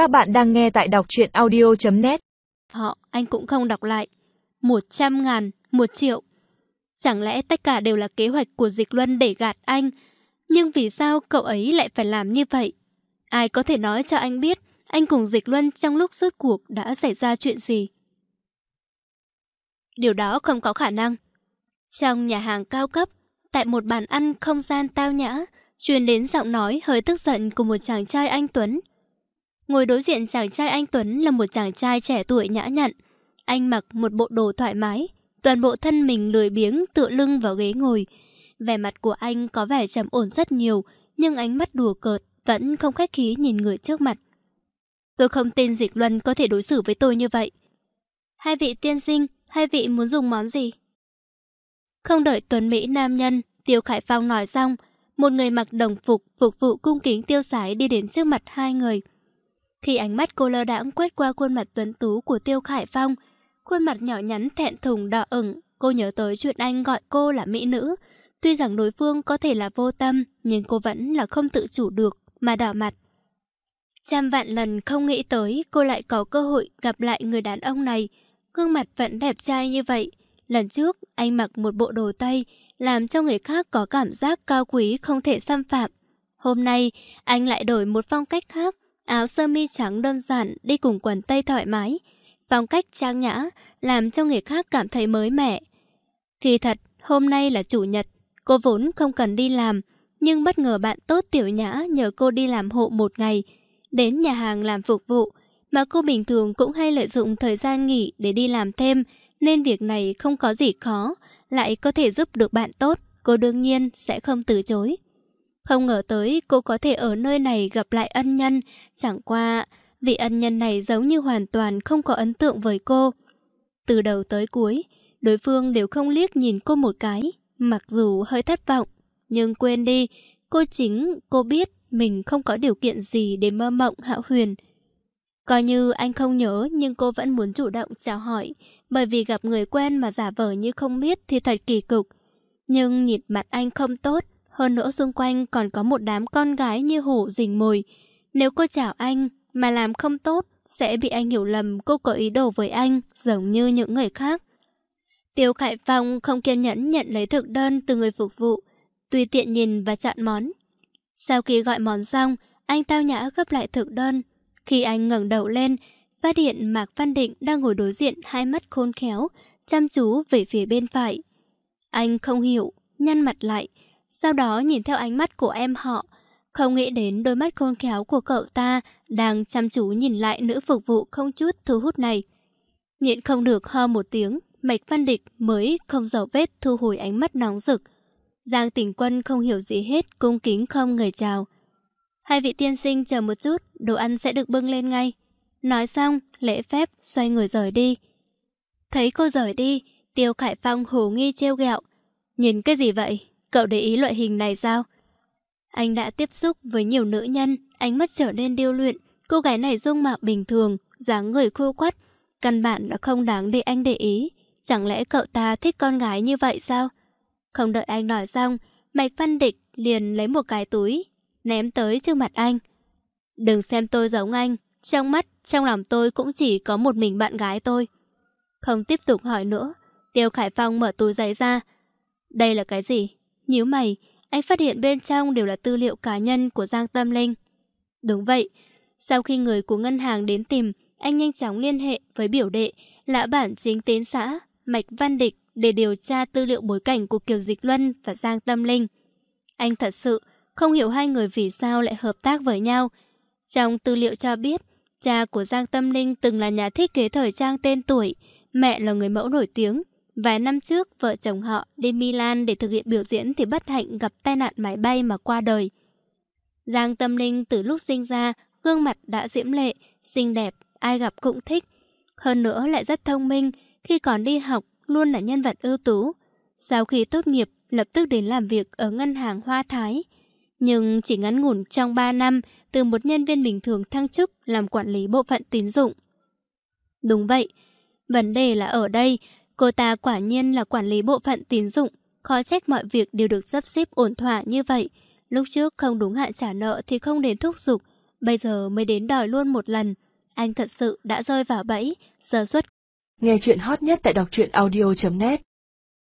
Các bạn đang nghe tại đọc truyện audio.net Họ, anh cũng không đọc lại. Một trăm ngàn, một triệu. Chẳng lẽ tất cả đều là kế hoạch của Dịch Luân để gạt anh? Nhưng vì sao cậu ấy lại phải làm như vậy? Ai có thể nói cho anh biết anh cùng Dịch Luân trong lúc suốt cuộc đã xảy ra chuyện gì? Điều đó không có khả năng. Trong nhà hàng cao cấp, tại một bàn ăn không gian tao nhã, truyền đến giọng nói hơi tức giận của một chàng trai anh Tuấn. Ngồi đối diện chàng trai anh Tuấn là một chàng trai trẻ tuổi nhã nhặn. Anh mặc một bộ đồ thoải mái, toàn bộ thân mình lười biếng tựa lưng vào ghế ngồi. Vẻ mặt của anh có vẻ trầm ổn rất nhiều, nhưng ánh mắt đùa cợt vẫn không khách khí nhìn người trước mặt. Tôi không tin Dịch Luân có thể đối xử với tôi như vậy. Hai vị tiên sinh, hai vị muốn dùng món gì? Không đợi Tuấn Mỹ nam nhân, Tiêu Khải Phong nói xong, một người mặc đồng phục phục vụ cung kính tiêu sái đi đến trước mặt hai người. Khi ánh mắt cô lơ đãng quét qua khuôn mặt tuấn tú của Tiêu Khải Phong, khuôn mặt nhỏ nhắn thẹn thùng đỏ ửng, cô nhớ tới chuyện anh gọi cô là mỹ nữ. Tuy rằng đối phương có thể là vô tâm, nhưng cô vẫn là không tự chủ được mà đỏ mặt. Trăm vạn lần không nghĩ tới cô lại có cơ hội gặp lại người đàn ông này. Gương mặt vẫn đẹp trai như vậy. Lần trước, anh mặc một bộ đồ Tây, làm cho người khác có cảm giác cao quý không thể xâm phạm. Hôm nay, anh lại đổi một phong cách khác, áo sơ mi trắng đơn giản đi cùng quần tây thoải mái. Phong cách trang nhã, làm cho người khác cảm thấy mới mẻ. Kỳ thật, hôm nay là chủ nhật, cô vốn không cần đi làm, nhưng bất ngờ bạn tốt tiểu nhã nhờ cô đi làm hộ một ngày, đến nhà hàng làm phục vụ, mà cô bình thường cũng hay lợi dụng thời gian nghỉ để đi làm thêm, nên việc này không có gì khó, lại có thể giúp được bạn tốt, cô đương nhiên sẽ không từ chối. Không ngờ tới cô có thể ở nơi này gặp lại ân nhân, chẳng qua vị ân nhân này giống như hoàn toàn không có ấn tượng với cô. Từ đầu tới cuối, đối phương đều không liếc nhìn cô một cái, mặc dù hơi thất vọng, nhưng quên đi, cô chính, cô biết mình không có điều kiện gì để mơ mộng hạo huyền. Coi như anh không nhớ nhưng cô vẫn muốn chủ động chào hỏi, bởi vì gặp người quen mà giả vờ như không biết thì thật kỳ cục. Nhưng nhìn mặt anh không tốt, hơn nữa xung quanh còn có một đám con gái như hổ rình mồi. Nếu cô chào anh mà làm không tốt, sẽ bị anh hiểu lầm cô có ý đồ với anh, giống như những người khác. Tiêu Khải Phong không kiên nhẫn nhận lấy thực đơn từ người phục vụ, tùy tiện nhìn và chọn món. Sau khi gọi món xong, anh tao nhã gấp lại thực đơn. Khi anh ngẩng đầu lên, phát hiện Mạc Văn Định đang ngồi đối diện hai mắt khôn khéo, chăm chú về phía bên phải. Anh không hiểu, nhăn mặt lại, sau đó nhìn theo ánh mắt của em họ, không nghĩ đến đôi mắt khôn khéo của cậu ta đang chăm chú nhìn lại nữ phục vụ không chút thu hút này. Nhịn không được ho một tiếng, Mạch Văn Địch mới không dấu vết thu hồi ánh mắt nóng rực. Giang tỉnh quân không hiểu gì hết, cung kính không người chào. Hai vị tiên sinh chờ một chút, đồ ăn sẽ được bưng lên ngay. Nói xong, lễ phép xoay người rời đi. Thấy cô rời đi, Tiêu Khải Phong hồ nghi trêu ghẹo. Nhìn cái gì vậy? Cậu để ý loại hình này sao? Anh đã tiếp xúc với nhiều nữ nhân, ánh mắt trở nên điêu luyện. Cô gái này dung mạo bình thường, dáng người khô quắt. Căn bản là không đáng để anh để ý. Chẳng lẽ cậu ta thích con gái như vậy sao? Không đợi anh nói xong, Mạch Văn Địch liền lấy một cái túi, ném tới trước mặt anh. Đừng xem tôi giống anh, trong mắt, trong lòng tôi cũng chỉ có một mình bạn gái tôi. Không tiếp tục hỏi nữa, Tiêu Khải Phong mở túi giấy ra. Đây là cái gì? Nhíu mày, anh phát hiện bên trong đều là tư liệu cá nhân của Giang Tâm Linh. Đúng vậy, sau khi người của ngân hàng đến tìm, anh nhanh chóng liên hệ với biểu đệ là bản chính tiến xã, Mạch Văn Địch để điều tra tư liệu bối cảnh của Kiều Dịch Luân và Giang Tâm Linh. Anh thật sự không hiểu hai người vì sao lại hợp tác với nhau. Trong tư liệu cho biết, cha của Giang Tâm Linh từng là nhà thiết kế thời trang tên tuổi, mẹ là người mẫu nổi tiếng. Vài năm trước, vợ chồng họ đi Milan để thực hiện biểu diễn thì bất hạnh gặp tai nạn máy bay mà qua đời. Giang Tâm Linh từ lúc sinh ra, gương mặt đã diễm lệ, xinh đẹp, ai gặp cũng thích. Hơn nữa lại rất thông minh, khi còn đi học luôn là nhân vật ưu tú. Sau khi tốt nghiệp, lập tức đến làm việc ở ngân hàng Hoa Thái. Nhưng chỉ ngắn ngủn trong 3 năm, từ một nhân viên bình thường thăng chức làm quản lý bộ phận tín dụng. Đúng vậy, vấn đề là ở đây, cô ta quả nhiên là quản lý bộ phận tín dụng, khó trách mọi việc đều được sắp xếp ổn thỏa như vậy. Lúc trước không đúng hạn trả nợ thì không đến thúc giục, Bây giờ mới đến đòi luôn một lần. Anh thật sự đã rơi vào bẫy, giờ xuất. Nghe chuyện hot nhất tại đọc truyện audio.net